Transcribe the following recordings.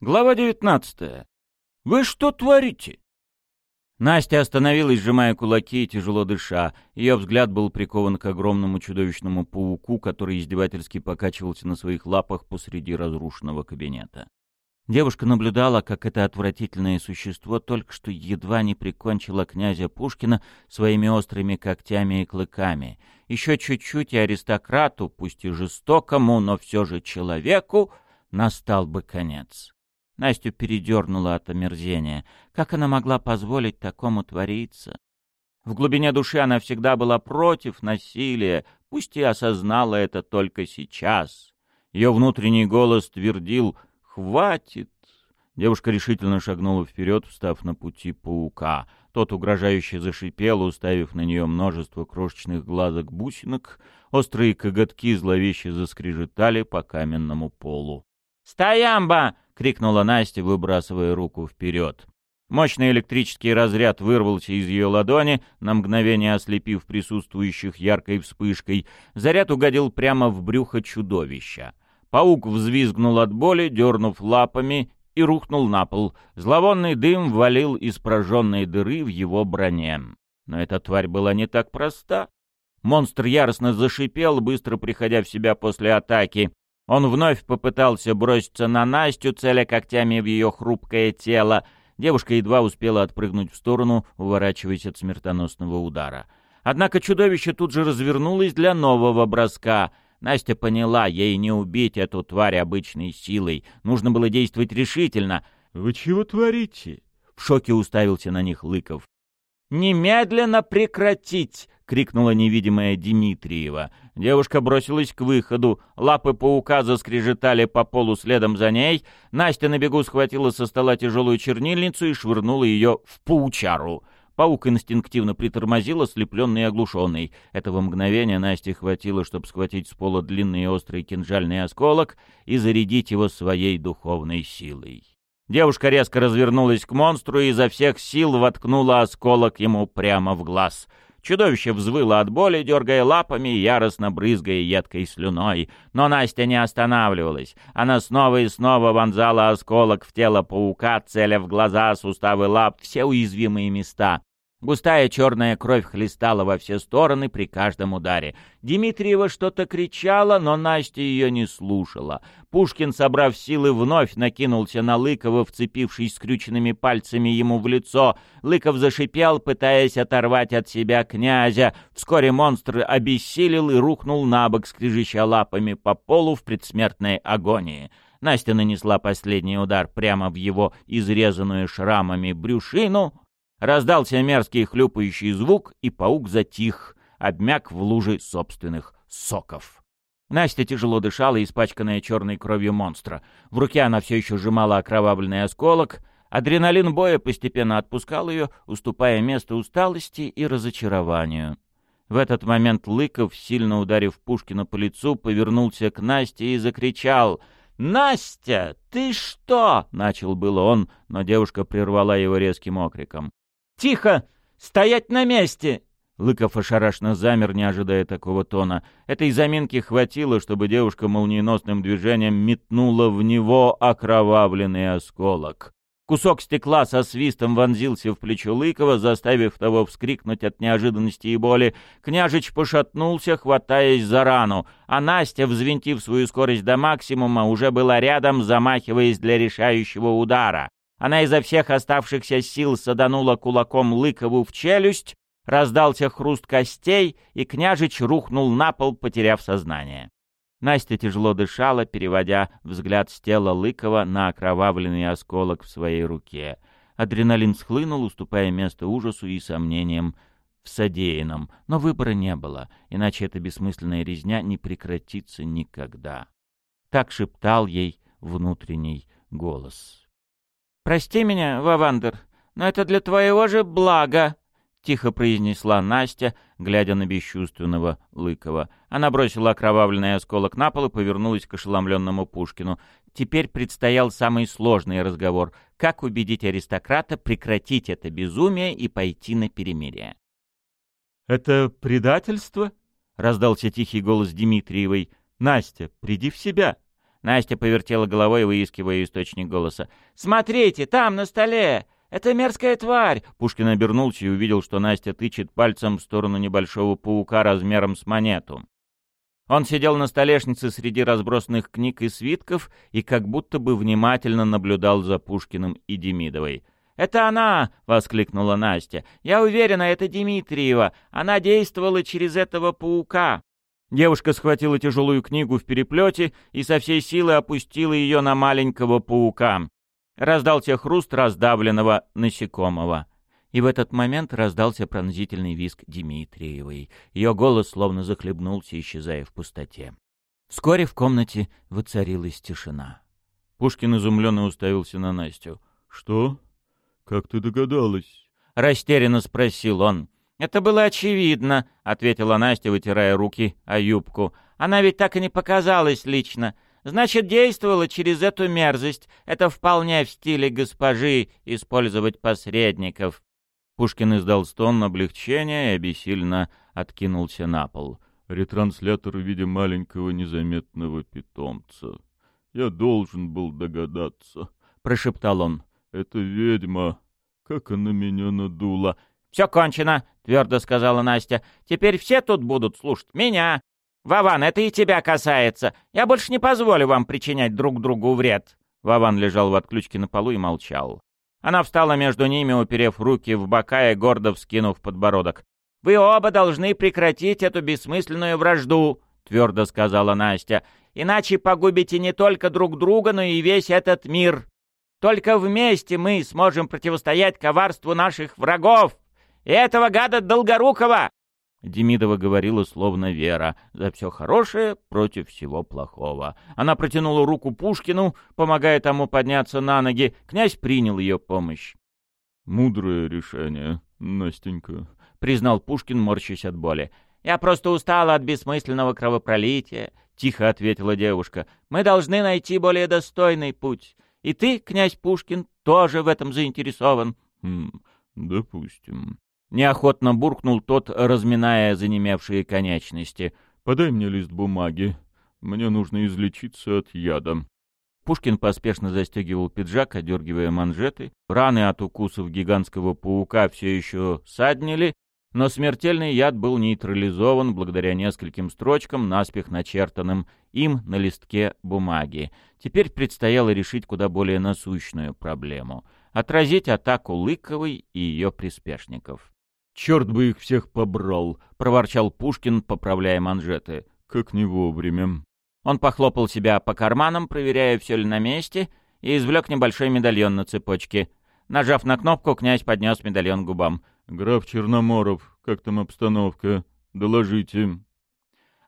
Глава девятнадцатая. Вы что творите? Настя остановилась, сжимая кулаки и тяжело дыша. Ее взгляд был прикован к огромному чудовищному пауку, который издевательски покачивался на своих лапах посреди разрушенного кабинета. Девушка наблюдала, как это отвратительное существо только что едва не прикончило князя Пушкина своими острыми когтями и клыками. Еще чуть-чуть и аристократу, пусть и жестокому, но все же человеку, настал бы конец. Настю передернула от омерзения. Как она могла позволить такому твориться? В глубине души она всегда была против насилия, пусть и осознала это только сейчас. Ее внутренний голос твердил «Хватит!». Девушка решительно шагнула вперед, встав на пути паука. Тот угрожающе зашипел, уставив на нее множество крошечных глазок-бусинок. Острые коготки зловеще заскрежетали по каменному полу. «Стоямба!» — крикнула Настя, выбрасывая руку вперед. Мощный электрический разряд вырвался из ее ладони, на мгновение ослепив присутствующих яркой вспышкой. Заряд угодил прямо в брюхо чудовища. Паук взвизгнул от боли, дернув лапами, и рухнул на пол. Зловонный дым валил из прожженной дыры в его броне. Но эта тварь была не так проста. Монстр яростно зашипел, быстро приходя в себя после атаки. Он вновь попытался броситься на Настю, целя когтями в ее хрупкое тело. Девушка едва успела отпрыгнуть в сторону, уворачиваясь от смертоносного удара. Однако чудовище тут же развернулось для нового броска. Настя поняла, ей не убить эту тварь обычной силой. Нужно было действовать решительно. «Вы чего творите?» В шоке уставился на них Лыков. «Немедленно прекратить!» — крикнула невидимая Дмитриева. Девушка бросилась к выходу. Лапы паука заскрежетали по полу следом за ней. Настя на бегу схватила со стола тяжелую чернильницу и швырнула ее в паучару. Паук инстинктивно притормозил, ослепленный и оглушенный. Этого мгновения Насте хватило, чтобы схватить с пола длинный острый кинжальный осколок и зарядить его своей духовной силой. Девушка резко развернулась к монстру и изо всех сил воткнула осколок ему прямо в глаз. Чудовище взвыло от боли, дергая лапами и яростно брызгая едкой слюной. Но Настя не останавливалась. Она снова и снова вонзала осколок в тело паука, целя в глаза, суставы лап, все уязвимые места. Густая черная кровь хлестала во все стороны при каждом ударе. Дмитриева что-то кричала, но Настя ее не слушала. Пушкин, собрав силы, вновь накинулся на Лыкова, вцепившись скрюченными пальцами ему в лицо. Лыков зашипел, пытаясь оторвать от себя князя. Вскоре монстр обессилел и рухнул на бок, скрежеща лапами по полу в предсмертной агонии. Настя нанесла последний удар прямо в его изрезанную шрамами брюшину — Раздался мерзкий хлюпающий звук, и паук затих, обмяк в луже собственных соков. Настя тяжело дышала, испачканная черной кровью монстра. В руке она все еще сжимала окровавленный осколок. Адреналин боя постепенно отпускал ее, уступая место усталости и разочарованию. В этот момент Лыков, сильно ударив Пушкина по лицу, повернулся к Насте и закричал «Настя, ты что?» — начал было он, но девушка прервала его резким окриком. Тихо! Стоять на месте!» Лыков ошарашенно замер, не ожидая такого тона. Этой заминки хватило, чтобы девушка молниеносным движением метнула в него окровавленный осколок. Кусок стекла со свистом вонзился в плечо Лыкова, заставив того вскрикнуть от неожиданности и боли. Княжич пошатнулся, хватаясь за рану, а Настя, взвинтив свою скорость до максимума, уже была рядом, замахиваясь для решающего удара. Она изо всех оставшихся сил саданула кулаком Лыкову в челюсть, раздался хруст костей, и княжич рухнул на пол, потеряв сознание. Настя тяжело дышала, переводя взгляд с тела Лыкова на окровавленный осколок в своей руке. Адреналин схлынул, уступая место ужасу и сомнениям в содеянном, но выбора не было, иначе эта бессмысленная резня не прекратится никогда. Так шептал ей внутренний голос. «Прости меня, Вавандер, но это для твоего же блага», — тихо произнесла Настя, глядя на бесчувственного Лыкова. Она бросила окровавленный осколок на пол и повернулась к ошеломленному Пушкину. Теперь предстоял самый сложный разговор — как убедить аристократа прекратить это безумие и пойти на перемирие. «Это предательство?» — раздался тихий голос Дмитриевой. «Настя, приди в себя!» Настя повертела головой, выискивая источник голоса. «Смотрите, там, на столе! Это мерзкая тварь!» Пушкин обернулся и увидел, что Настя тычет пальцем в сторону небольшого паука размером с монету. Он сидел на столешнице среди разбросанных книг и свитков и как будто бы внимательно наблюдал за Пушкиным и Демидовой. «Это она!» — воскликнула Настя. «Я уверена, это Дмитриева. Она действовала через этого паука». Девушка схватила тяжелую книгу в переплете и со всей силы опустила ее на маленького паука. Раздался хруст раздавленного насекомого. И в этот момент раздался пронзительный визг Дмитриевой. Ее голос словно захлебнулся, исчезая в пустоте. Вскоре в комнате воцарилась тишина. Пушкин изумленно уставился на Настю. «Что? Как ты догадалась?» — растерянно спросил он. «Это было очевидно», — ответила Настя, вытирая руки о юбку. «Она ведь так и не показалась лично. Значит, действовала через эту мерзость. Это вполне в стиле госпожи — использовать посредников». Пушкин издал стон облегчения и обессильно откинулся на пол. Ретранслятор в виде маленького незаметного питомца. «Я должен был догадаться», — прошептал он. «Это ведьма. Как она меня надула!» «Все кончено», — твердо сказала Настя. «Теперь все тут будут слушать меня. Вован, это и тебя касается. Я больше не позволю вам причинять друг другу вред». Вован лежал в отключке на полу и молчал. Она встала между ними, уперев руки в бока и гордо вскинув подбородок. «Вы оба должны прекратить эту бессмысленную вражду», — твердо сказала Настя. «Иначе погубите не только друг друга, но и весь этот мир. Только вместе мы сможем противостоять коварству наших врагов этого гада Долгорукова!» Демидова говорила словно Вера, за все хорошее против всего плохого. Она протянула руку Пушкину, помогая тому подняться на ноги. Князь принял ее помощь. «Мудрое решение, Настенька», — признал Пушкин, морщась от боли. «Я просто устала от бессмысленного кровопролития», — тихо ответила девушка. «Мы должны найти более достойный путь. И ты, князь Пушкин, тоже в этом заинтересован». «Хм, допустим», Неохотно буркнул тот, разминая занемевшие конечности. «Подай мне лист бумаги. Мне нужно излечиться от яда». Пушкин поспешно застегивал пиджак, одергивая манжеты. Раны от укусов гигантского паука все еще саднили, но смертельный яд был нейтрализован благодаря нескольким строчкам, наспех начертанным им на листке бумаги. Теперь предстояло решить куда более насущную проблему — отразить атаку Лыковой и ее приспешников. «Черт бы их всех побрал!» — проворчал Пушкин, поправляя манжеты. «Как не вовремя!» Он похлопал себя по карманам, проверяя, все ли на месте, и извлек небольшой медальон на цепочке. Нажав на кнопку, князь поднес медальон к губам. «Граф Черноморов, как там обстановка? Доложите».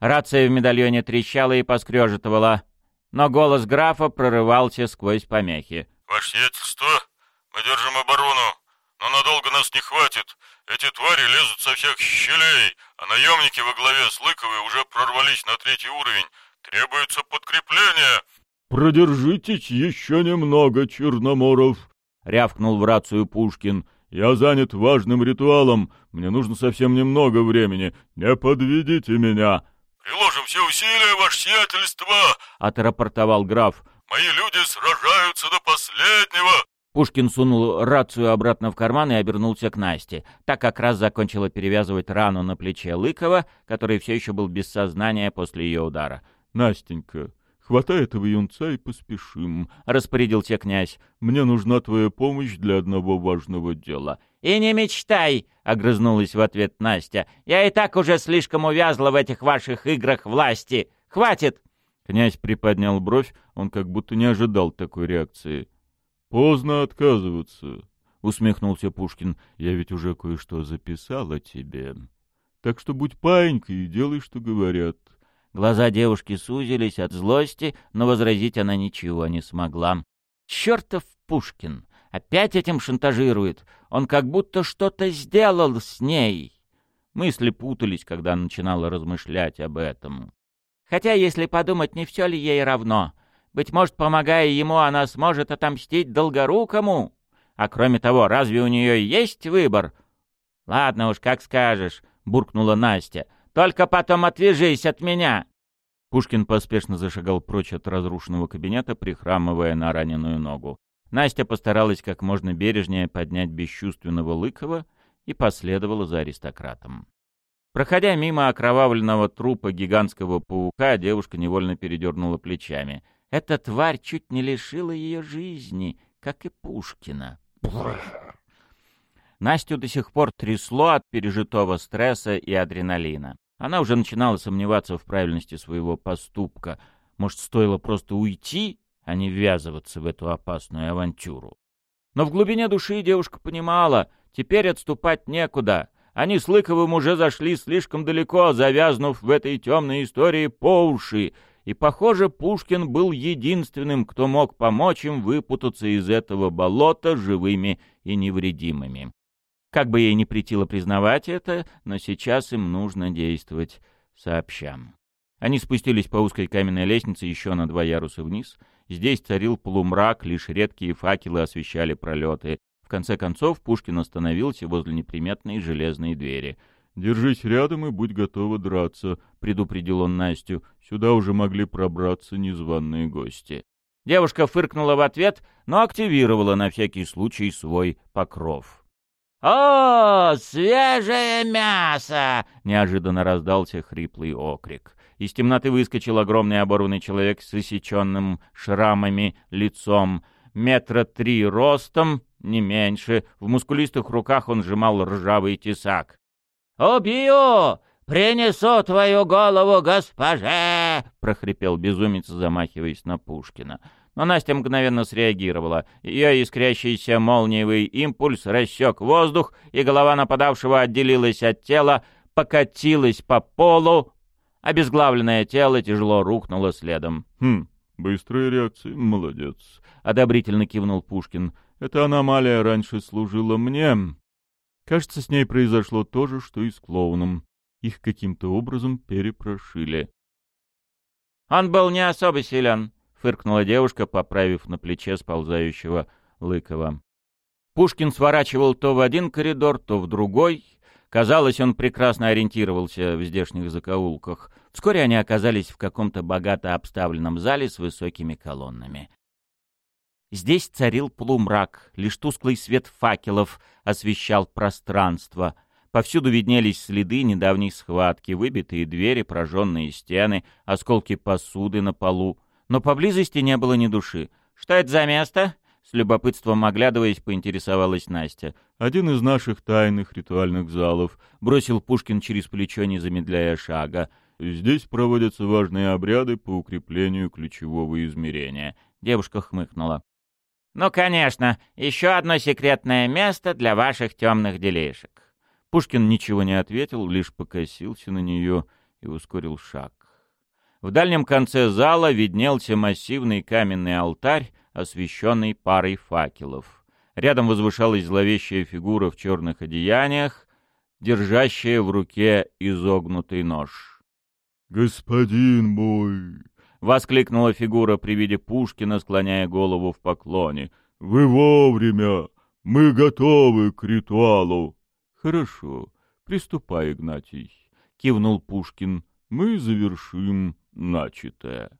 Рация в медальоне трещала и поскрежетывала, но голос графа прорывался сквозь помехи. «Ваше сиятельство, мы держим оборону, надолго нас не хватит. Эти твари лезут со всех щелей, а наемники во главе с Лыковой уже прорвались на третий уровень. Требуется подкрепление. «Продержитесь еще немного, Черноморов!» — рявкнул в рацию Пушкин. «Я занят важным ритуалом. Мне нужно совсем немного времени. Не подведите меня!» «Приложим все усилия, ваше сиятельство!» — отрапортовал граф. «Мои люди сражаются до последнего!» Пушкин сунул рацию обратно в карман и обернулся к Насте, так как раз закончила перевязывать рану на плече Лыкова, который все еще был без сознания после ее удара. «Настенька, хватай этого юнца и поспешим», — распорядился князь. «Мне нужна твоя помощь для одного важного дела». «И не мечтай», — огрызнулась в ответ Настя. «Я и так уже слишком увязла в этих ваших играх власти. Хватит!» Князь приподнял бровь, он как будто не ожидал такой реакции. «Поздно отказываться», — усмехнулся Пушкин. «Я ведь уже кое-что записал о тебе. Так что будь паинькой и делай, что говорят». Глаза девушки сузились от злости, но возразить она ничего не смогла. «Чертов Пушкин! Опять этим шантажирует! Он как будто что-то сделал с ней!» Мысли путались, когда начинала размышлять об этом. Хотя, если подумать, не все ли ей равно — быть может, помогая ему, она сможет отомстить Долгорукому. А кроме того, разве у нее есть выбор? Ладно уж, как скажешь, буркнула Настя. Только потом отвяжись от меня. Пушкин поспешно зашагал прочь от разрушенного кабинета, прихрамывая на раненую ногу. Настя постаралась как можно бережнее поднять бесчувственного Лыкова и последовала за аристократом. Проходя мимо окровавленного трупа гигантского паука, девушка невольно передернула плечами. Эта тварь чуть не лишила ее жизни, как и Пушкина. Настю до сих пор трясло от пережитого стресса и адреналина. Она уже начинала сомневаться в правильности своего поступка. Может, стоило просто уйти, а не ввязываться в эту опасную авантюру. Но в глубине души девушка понимала, теперь отступать некуда. Они с Лыковым уже зашли слишком далеко, завязнув в этой темной истории по уши, и, похоже, Пушкин был единственным, кто мог помочь им выпутаться из этого болота живыми и невредимыми. Как бы ей ни претило признавать это, но сейчас им нужно действовать сообща. Они спустились по узкой каменной лестнице еще на два яруса вниз. Здесь царил полумрак, лишь редкие факелы освещали пролеты. В конце концов Пушкин остановился возле неприметной железной двери. «Держись рядом и будь готова драться», — предупредил он Настю. «Сюда уже могли пробраться незваные гости». Девушка фыркнула в ответ, но активировала на всякий случай свой покров. «О, свежее мясо!» — неожиданно раздался хриплый окрик. Из темноты выскочил огромный оборванный человек с иссеченным шрамами лицом, метра три ростом, не меньше. В мускулистых руках он сжимал ржавый тесак. «Убью! Принесу твою голову госпоже!» — прохрипел безумец, замахиваясь на Пушкина. Но Настя мгновенно среагировала. Ее искрящийся молниевый импульс рассек воздух, и голова нападавшего отделилась от тела, покатилась по полу. Обезглавленное тело тяжело рухнуло следом. «Хм, быстрая реакция, молодец», — одобрительно кивнул Пушкин. «Эта аномалия раньше служила мне. Кажется, с ней произошло то же, что и с клоуном. Их каким-то образом перепрошили». «Он был не особо силен», — фыркнула девушка, поправив на плече сползающего Лыкова. Пушкин сворачивал то в один коридор, то в другой. Казалось, он прекрасно ориентировался в здешних закоулках. Вскоре они оказались в каком-то богато обставленном зале с высокими колоннами. Здесь царил полумрак, лишь тусклый свет факелов освещал пространство. Повсюду виднелись следы недавней схватки, выбитые двери, прожженные стены, осколки посуды на полу — но поблизости не было ни души. «Что это за место?» С любопытством оглядываясь, поинтересовалась Настя. «Один из наших тайных ритуальных залов», — бросил Пушкин через плечо, не замедляя шага. «Здесь проводятся важные обряды по укреплению ключевого измерения». Девушка хмыкнула. «Ну, конечно, еще одно секретное место для ваших темных делишек». Пушкин ничего не ответил, лишь покосился на нее и ускорил шаг. В дальнем конце зала виднелся массивный каменный алтарь, освещенный парой факелов. Рядом возвышалась зловещая фигура в черных одеяниях, держащая в руке изогнутый нож. «Господин мой!» — воскликнула фигура при виде Пушкина, склоняя голову в поклоне. «Вы вовремя! Мы готовы к ритуалу!» «Хорошо, приступай, Игнатий!» — кивнул Пушкин. «Мы завершим начатое.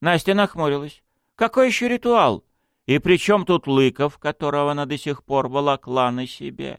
Настя нахмурилась. «Какой еще ритуал? И при чем тут Лыков, которого она до сих пор волокла на себе?»